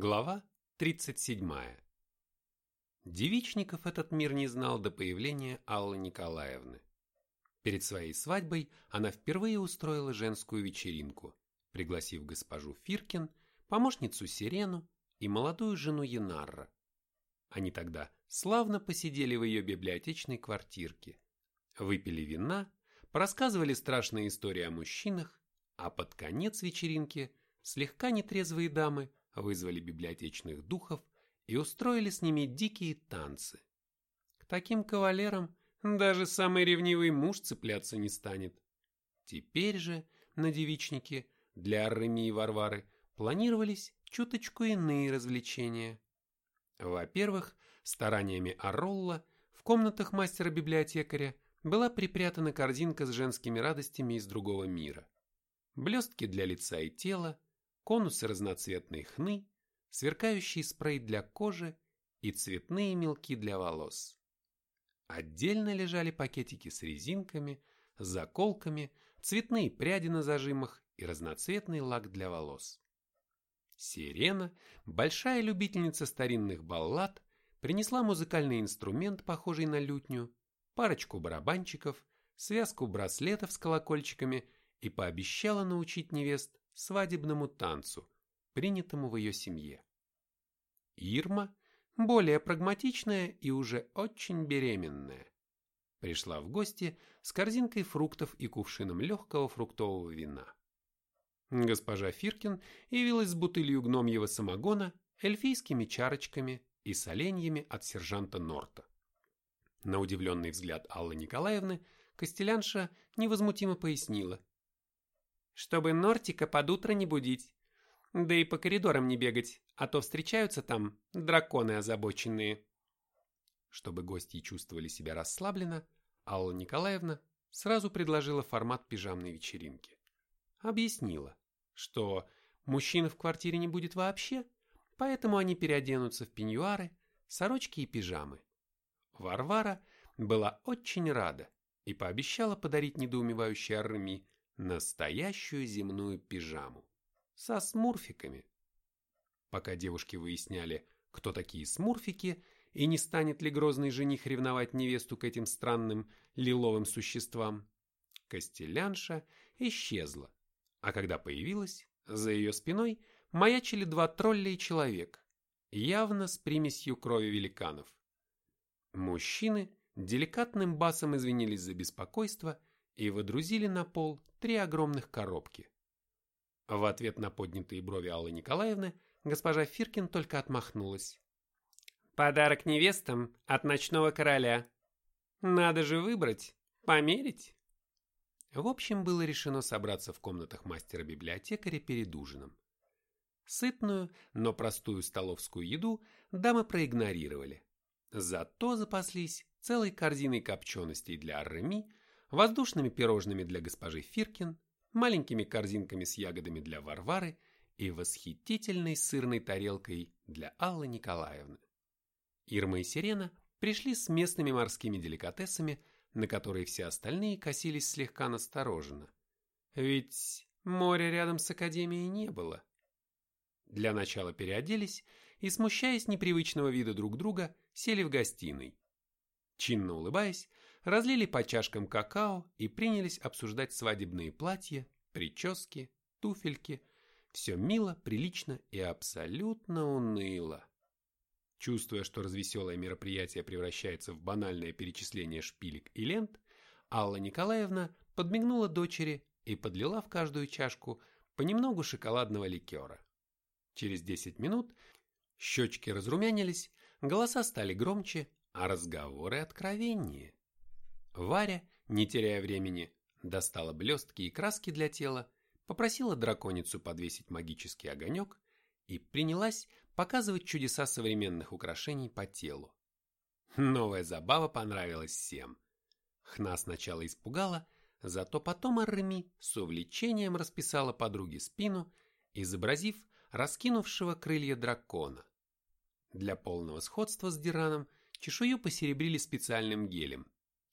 Глава 37. Девичников этот мир не знал до появления Аллы Николаевны. Перед своей свадьбой она впервые устроила женскую вечеринку, пригласив госпожу Фиркин, помощницу Сирену и молодую жену Янарра. Они тогда славно посидели в ее библиотечной квартирке, выпили вина, порассказывали страшные истории о мужчинах, а под конец вечеринки слегка нетрезвые дамы вызвали библиотечных духов и устроили с ними дикие танцы. К таким кавалерам даже самый ревнивый муж цепляться не станет. Теперь же на девичнике для Арреми и Варвары планировались чуточку иные развлечения. Во-первых, стараниями Аролла в комнатах мастера-библиотекаря была припрятана корзинка с женскими радостями из другого мира. Блестки для лица и тела, конусы разноцветной хны, сверкающий спрей для кожи и цветные мелки для волос. Отдельно лежали пакетики с резинками, заколками, цветные пряди на зажимах и разноцветный лак для волос. Сирена, большая любительница старинных баллад, принесла музыкальный инструмент, похожий на лютню, парочку барабанчиков, связку браслетов с колокольчиками и пообещала научить невест свадебному танцу, принятому в ее семье. Ирма, более прагматичная и уже очень беременная, пришла в гости с корзинкой фруктов и кувшином легкого фруктового вина. Госпожа Фиркин явилась с бутылью гномьего самогона, эльфийскими чарочками и соленьями от сержанта Норта. На удивленный взгляд Аллы Николаевны Костелянша невозмутимо пояснила чтобы Нортика под утро не будить. Да и по коридорам не бегать, а то встречаются там драконы озабоченные. Чтобы гости чувствовали себя расслабленно, Алла Николаевна сразу предложила формат пижамной вечеринки. Объяснила, что мужчин в квартире не будет вообще, поэтому они переоденутся в пеньюары, сорочки и пижамы. Варвара была очень рада и пообещала подарить недоумевающей Арми настоящую земную пижаму со смурфиками. Пока девушки выясняли, кто такие смурфики и не станет ли грозный жених ревновать невесту к этим странным лиловым существам, Костелянша исчезла, а когда появилась, за ее спиной маячили два тролля и человек, явно с примесью крови великанов. Мужчины деликатным басом извинились за беспокойство и водрузили на пол три огромных коробки. В ответ на поднятые брови Аллы Николаевны госпожа Фиркин только отмахнулась. «Подарок невестам от ночного короля. Надо же выбрать, померить». В общем, было решено собраться в комнатах мастера-библиотекаря перед ужином. Сытную, но простую столовскую еду дамы проигнорировали. Зато запаслись целой корзиной копченостей для Арреми воздушными пирожными для госпожи Фиркин, маленькими корзинками с ягодами для Варвары и восхитительной сырной тарелкой для Аллы Николаевны. Ирма и Сирена пришли с местными морскими деликатесами, на которые все остальные косились слегка настороженно. Ведь моря рядом с академией не было. Для начала переоделись и, смущаясь непривычного вида друг друга, сели в гостиной. Чинно улыбаясь, разлили по чашкам какао и принялись обсуждать свадебные платья, прически, туфельки. Все мило, прилично и абсолютно уныло. Чувствуя, что развеселое мероприятие превращается в банальное перечисление шпилек и лент, Алла Николаевна подмигнула дочери и подлила в каждую чашку понемногу шоколадного ликера. Через 10 минут щечки разрумянились, голоса стали громче, а разговоры откровеннее. Варя, не теряя времени, достала блестки и краски для тела, попросила драконицу подвесить магический огонек и принялась показывать чудеса современных украшений по телу. Новая забава понравилась всем. Хна сначала испугала, зато потом Арреми с увлечением расписала подруге спину, изобразив раскинувшего крылья дракона. Для полного сходства с Дираном чешую посеребрили специальным гелем,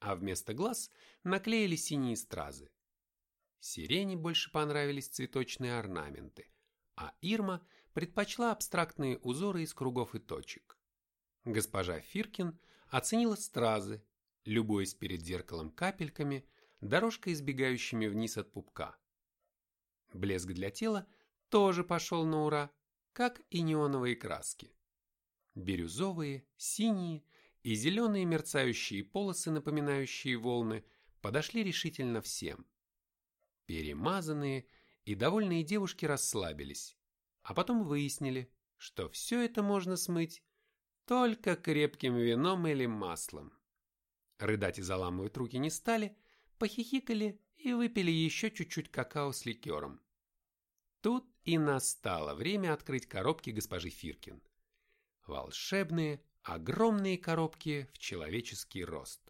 а вместо глаз наклеили синие стразы. Сирене больше понравились цветочные орнаменты, а Ирма предпочла абстрактные узоры из кругов и точек. Госпожа Фиркин оценила стразы, любуясь перед зеркалом капельками, дорожкой избегающими вниз от пупка. Блеск для тела тоже пошел на ура, как и неоновые краски. Бирюзовые, синие и зеленые мерцающие полосы, напоминающие волны, подошли решительно всем. Перемазанные и довольные девушки расслабились, а потом выяснили, что все это можно смыть только крепким вином или маслом. Рыдать и заламывать руки не стали, похихикали и выпили еще чуть-чуть какао с ликером. Тут и настало время открыть коробки госпожи Фиркин. Волшебные, огромные коробки в человеческий рост.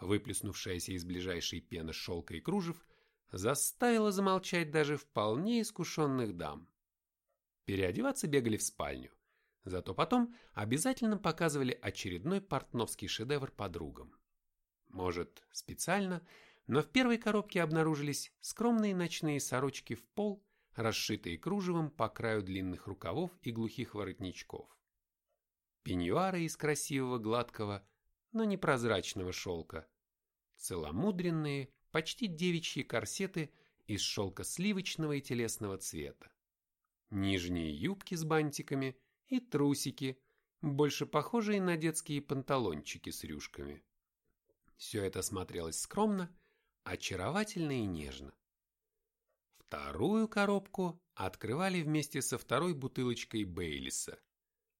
Выплеснувшаяся из ближайшей пены шелка и кружев заставила замолчать даже вполне искушенных дам. Переодеваться бегали в спальню, зато потом обязательно показывали очередной портновский шедевр подругам. Может, специально, но в первой коробке обнаружились скромные ночные сорочки в пол, расшитые кружевом по краю длинных рукавов и глухих воротничков. Пеньюары из красивого гладкого, но непрозрачного шелка, целомудренные, почти девичьи корсеты из шелка сливочного и телесного цвета, нижние юбки с бантиками и трусики, больше похожие на детские панталончики с рюшками. Все это смотрелось скромно, очаровательно и нежно. Вторую коробку открывали вместе со второй бутылочкой Бейлиса,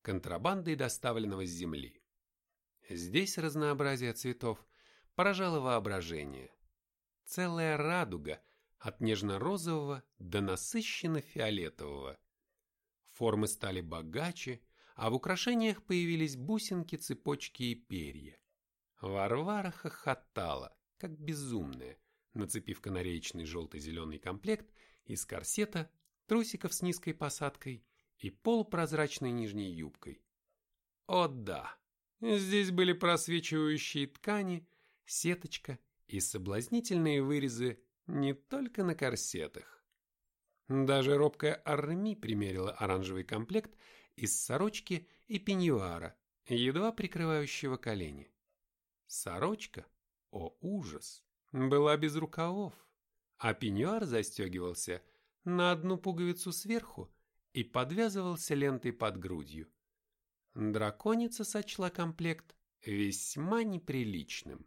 контрабандой доставленного с земли. Здесь разнообразие цветов поражало воображение. Целая радуга от нежно-розового до насыщенно-фиолетового. Формы стали богаче, а в украшениях появились бусинки, цепочки и перья. Варвара хохотала, как безумная, нацепив канареечный желто-зеленый комплект из корсета, трусиков с низкой посадкой и полупрозрачной нижней юбкой. О да, здесь были просвечивающие ткани, сеточка и соблазнительные вырезы не только на корсетах. Даже робкая Арми примерила оранжевый комплект из сорочки и пеньюара, едва прикрывающего колени. Сорочка, о ужас, была без рукавов, а пеньюар застегивался на одну пуговицу сверху и подвязывался лентой под грудью. Драконица сочла комплект весьма неприличным.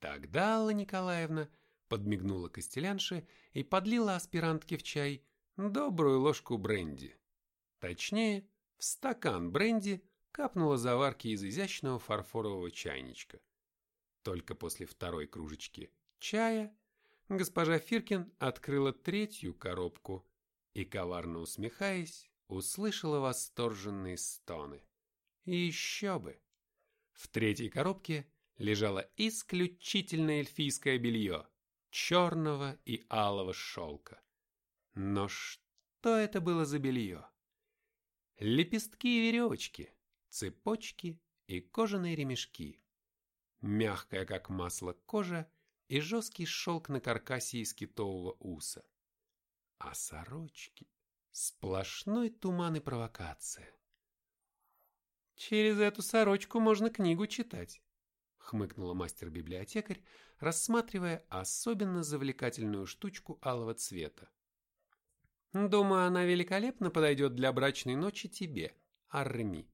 Тогда Алла Николаевна подмигнула Костелянше и подлила аспирантке в чай добрую ложку бренди. Точнее, в стакан бренди капнула заварки из изящного фарфорового чайничка. Только после второй кружечки чая госпожа Фиркин открыла третью коробку и, коварно усмехаясь, услышала восторженные стоны. Еще бы! В третьей коробке лежало исключительно эльфийское белье, черного и алого шелка. Но что это было за белье? Лепестки и веревочки, цепочки и кожаные ремешки. Мягкая, как масло, кожа и жесткий шелк на каркасе из китового уса. А сорочки — сплошной туман и провокация. «Через эту сорочку можно книгу читать», — хмыкнула мастер-библиотекарь, рассматривая особенно завлекательную штучку алого цвета. «Думаю, она великолепно подойдет для брачной ночи тебе, Арми».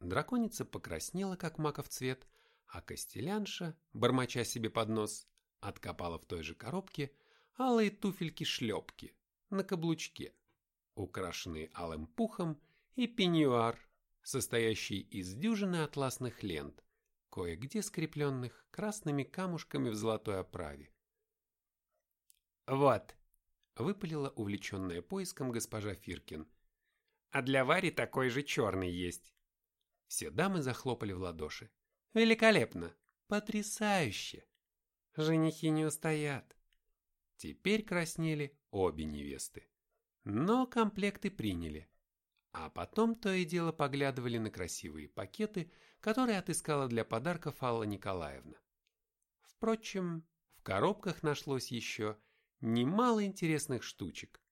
Драконица покраснела, как маков цвет, а Костелянша, бормоча себе под нос, откопала в той же коробке алые туфельки-шлепки на каблучке, украшенные алым пухом и пеньюар, состоящий из дюжины атласных лент, кое-где скрепленных красными камушками в золотой оправе. «Вот», — выпалила увлеченная поиском госпожа Фиркин, «а для Вари такой же черный есть». Все дамы захлопали в ладоши. «Великолепно! Потрясающе! Женихи не устоят!» Теперь краснели обе невесты. Но комплекты приняли. А потом то и дело поглядывали на красивые пакеты, которые отыскала для подарков Алла Николаевна. Впрочем, в коробках нашлось еще немало интересных штучек.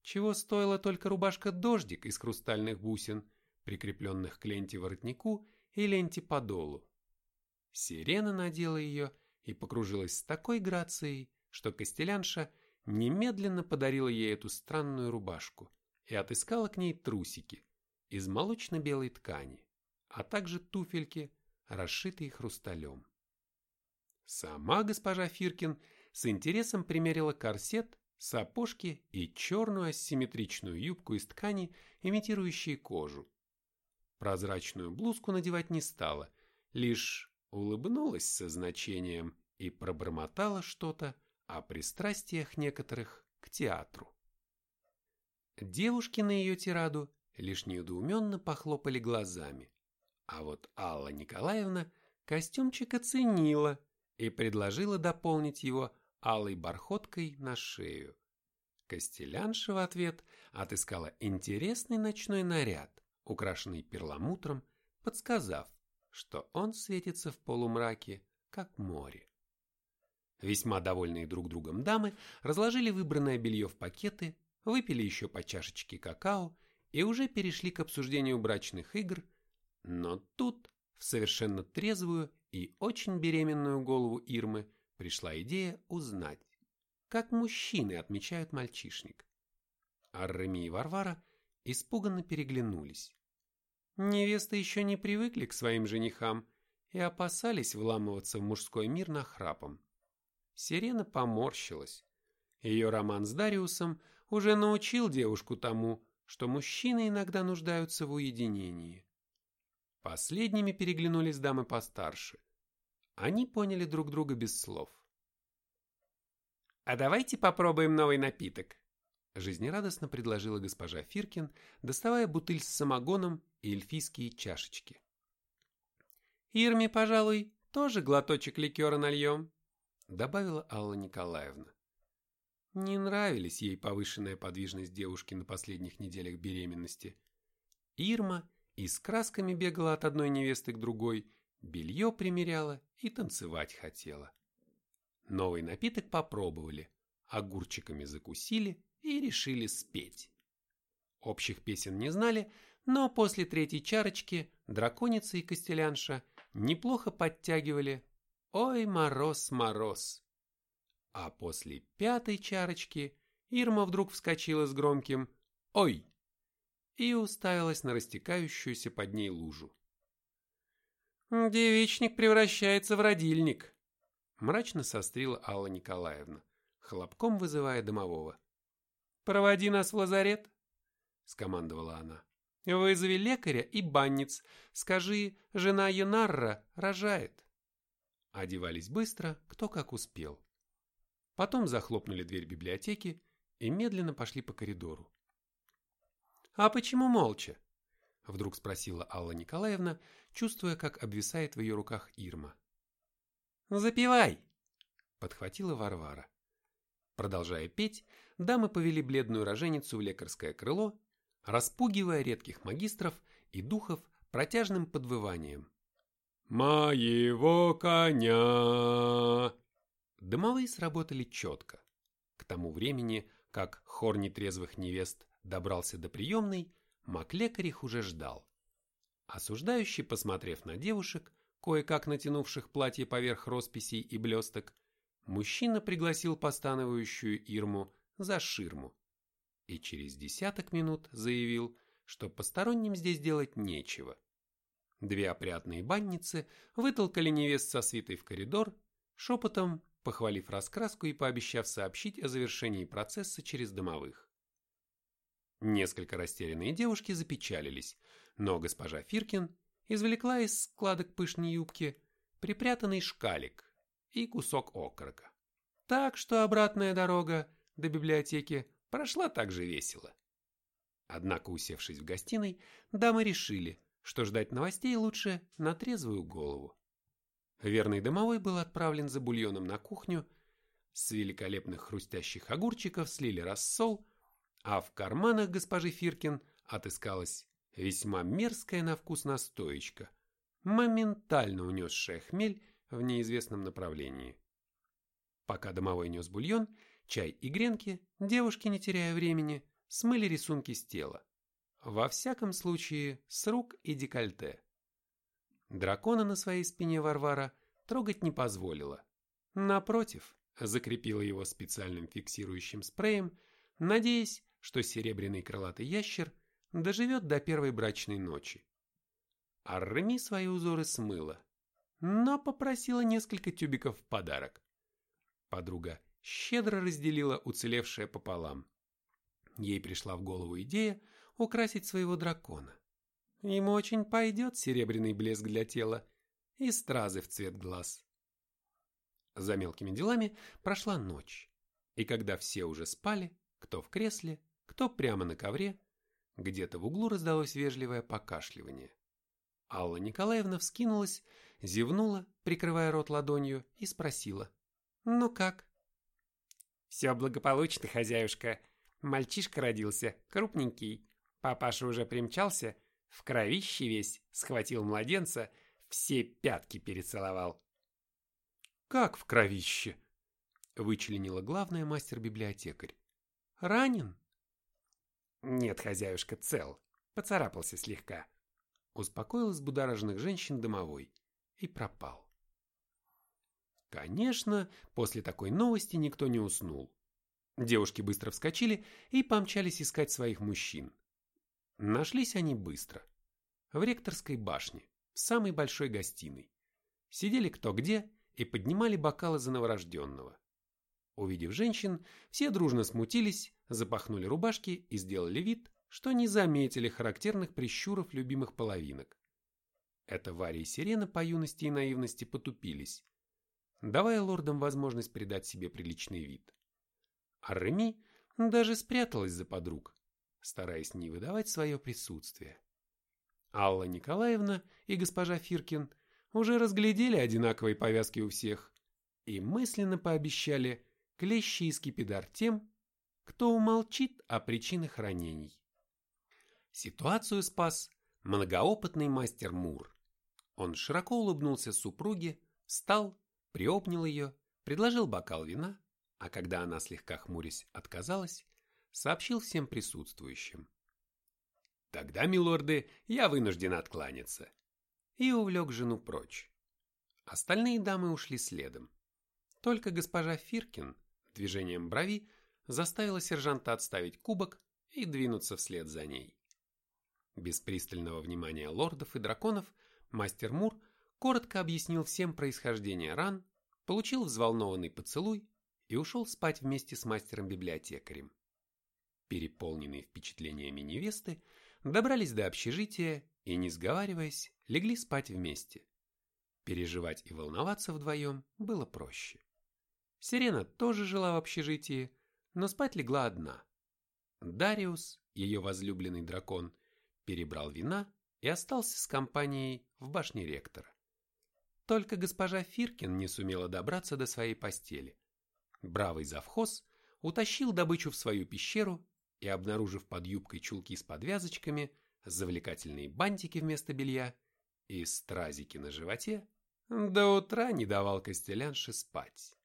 чего стоила только рубашка-дождик из хрустальных бусин, прикрепленных к ленте воротнику и ленте подолу. Сирена надела ее и покружилась с такой грацией, что Костелянша немедленно подарила ей эту странную рубашку и отыскала к ней трусики из молочно-белой ткани, а также туфельки, расшитые хрусталем. Сама госпожа Фиркин с интересом примерила корсет, сапожки и черную асимметричную юбку из ткани, имитирующей кожу. Прозрачную блузку надевать не стала, лишь улыбнулась со значением и пробормотала что-то о пристрастиях некоторых к театру. Девушки на ее тираду лишь недоуменно похлопали глазами, а вот Алла Николаевна костюмчик оценила и предложила дополнить его алой бархоткой на шею. Костелянша в ответ отыскала интересный ночной наряд, украшенный перламутром, подсказав, что он светится в полумраке, как море. Весьма довольные друг другом дамы разложили выбранное белье в пакеты, выпили еще по чашечке какао и уже перешли к обсуждению брачных игр, но тут в совершенно трезвую и очень беременную голову Ирмы пришла идея узнать, как мужчины отмечают мальчишник. Арреми и Варвара испуганно переглянулись. Невесты еще не привыкли к своим женихам и опасались вламываться в мужской мир нахрапом. Сирена поморщилась. Ее роман с Дариусом уже научил девушку тому, что мужчины иногда нуждаются в уединении. Последними переглянулись дамы постарше. Они поняли друг друга без слов. «А давайте попробуем новый напиток», – жизнерадостно предложила госпожа Фиркин, доставая бутыль с самогоном и эльфийские чашечки. «Ирме, пожалуй, тоже глоточек ликера нальем», – добавила Алла Николаевна. Не нравились ей повышенная подвижность девушки на последних неделях беременности. Ирма и с красками бегала от одной невесты к другой, белье примеряла и танцевать хотела. Новый напиток попробовали, огурчиками закусили и решили спеть. Общих песен не знали, но после третьей чарочки драконица и костелянша неплохо подтягивали «Ой, мороз, мороз». А после пятой чарочки Ирма вдруг вскочила с громким «Ой!» и уставилась на растекающуюся под ней лужу. «Девичник превращается в родильник», – мрачно сострила Алла Николаевна, хлопком вызывая домового. «Проводи нас в лазарет», – скомандовала она. «Вызови лекаря и банниц. Скажи, жена Янарра рожает». Одевались быстро, кто как успел. Потом захлопнули дверь библиотеки и медленно пошли по коридору. «А почему молча?» – вдруг спросила Алла Николаевна, чувствуя, как обвисает в ее руках Ирма. «Запивай!» – подхватила Варвара. Продолжая петь, дамы повели бледную роженицу в лекарское крыло, распугивая редких магистров и духов протяжным подвыванием. «Моего коня!» Дымовые сработали четко. К тому времени, как хор нетрезвых невест добрался до приемной, Маклекарь их уже ждал. Осуждающий, посмотрев на девушек, кое-как натянувших платье поверх росписей и блесток, мужчина пригласил постановающую Ирму за ширму и через десяток минут заявил, что посторонним здесь делать нечего. Две опрятные банницы вытолкали невест со свитой в коридор, шепотом похвалив раскраску и пообещав сообщить о завершении процесса через домовых. Несколько растерянные девушки запечалились, но госпожа Фиркин извлекла из складок пышной юбки припрятанный шкалик и кусок окорока. Так что обратная дорога до библиотеки прошла так же весело. Однако, усевшись в гостиной, дамы решили, что ждать новостей лучше на трезвую голову. Верный домовой был отправлен за бульоном на кухню, с великолепных хрустящих огурчиков слили рассол, а в карманах госпожи Фиркин отыскалась весьма мерзкая на вкус настоечка, моментально унесшая хмель в неизвестном направлении. Пока домовой нес бульон, чай и гренки, девушки, не теряя времени, смыли рисунки с тела. Во всяком случае, с рук и декольте. Дракона на своей спине Варвара трогать не позволила. Напротив, закрепила его специальным фиксирующим спреем, надеясь, что серебряный крылатый ящер доживет до первой брачной ночи. Арреми свои узоры смыла, но попросила несколько тюбиков в подарок. Подруга щедро разделила уцелевшее пополам. Ей пришла в голову идея украсить своего дракона. Ему очень пойдет серебряный блеск для тела и стразы в цвет глаз. За мелкими делами прошла ночь, и когда все уже спали, кто в кресле, кто прямо на ковре, где-то в углу раздалось вежливое покашливание. Алла Николаевна вскинулась, зевнула, прикрывая рот ладонью, и спросила. «Ну как?» «Все благополучно, хозяюшка. Мальчишка родился, крупненький. Папаша уже примчался, в кровище весь, схватил младенца, все пятки перецеловал. «Как в кровище?» – вычленила главная мастер-библиотекарь. «Ранен?» «Нет, хозяюшка, цел. Поцарапался слегка». Успокоил взбудораженных женщин домовой и пропал. Конечно, после такой новости никто не уснул. Девушки быстро вскочили и помчались искать своих мужчин. Нашлись они быстро. В ректорской башне, в самой большой гостиной. Сидели кто где и поднимали бокалы за новорожденного. Увидев женщин, все дружно смутились, запахнули рубашки и сделали вид, что не заметили характерных прищуров любимых половинок. Это Варя и Сирена по юности и наивности потупились, давая лордам возможность придать себе приличный вид. А Реми даже спряталась за подруг, стараясь не выдавать свое присутствие. Алла Николаевна и госпожа Фиркин уже разглядели одинаковые повязки у всех и мысленно пообещали клещи и скипидар тем, кто умолчит о причинах ранений. Ситуацию спас многоопытный мастер Мур. Он широко улыбнулся супруге, встал, приобнял ее, предложил бокал вина, а когда она слегка хмурясь отказалась, сообщил всем присутствующим. «Тогда, милорды, я вынужден откланяться». И увлек жену прочь. Остальные дамы ушли следом. Только госпожа Фиркин движением брови заставила сержанта отставить кубок и двинуться вслед за ней. Без пристального внимания лордов и драконов мастер Мур коротко объяснил всем происхождение ран, получил взволнованный поцелуй и ушел спать вместе с мастером-библиотекарем переполненные впечатлениями невесты, добрались до общежития и, не сговариваясь, легли спать вместе. Переживать и волноваться вдвоем было проще. Сирена тоже жила в общежитии, но спать легла одна. Дариус, ее возлюбленный дракон, перебрал вина и остался с компанией в башне ректора. Только госпожа Фиркин не сумела добраться до своей постели. Бравый завхоз утащил добычу в свою пещеру и, обнаружив под юбкой чулки с подвязочками, завлекательные бантики вместо белья и стразики на животе, до утра не давал костелянше спать.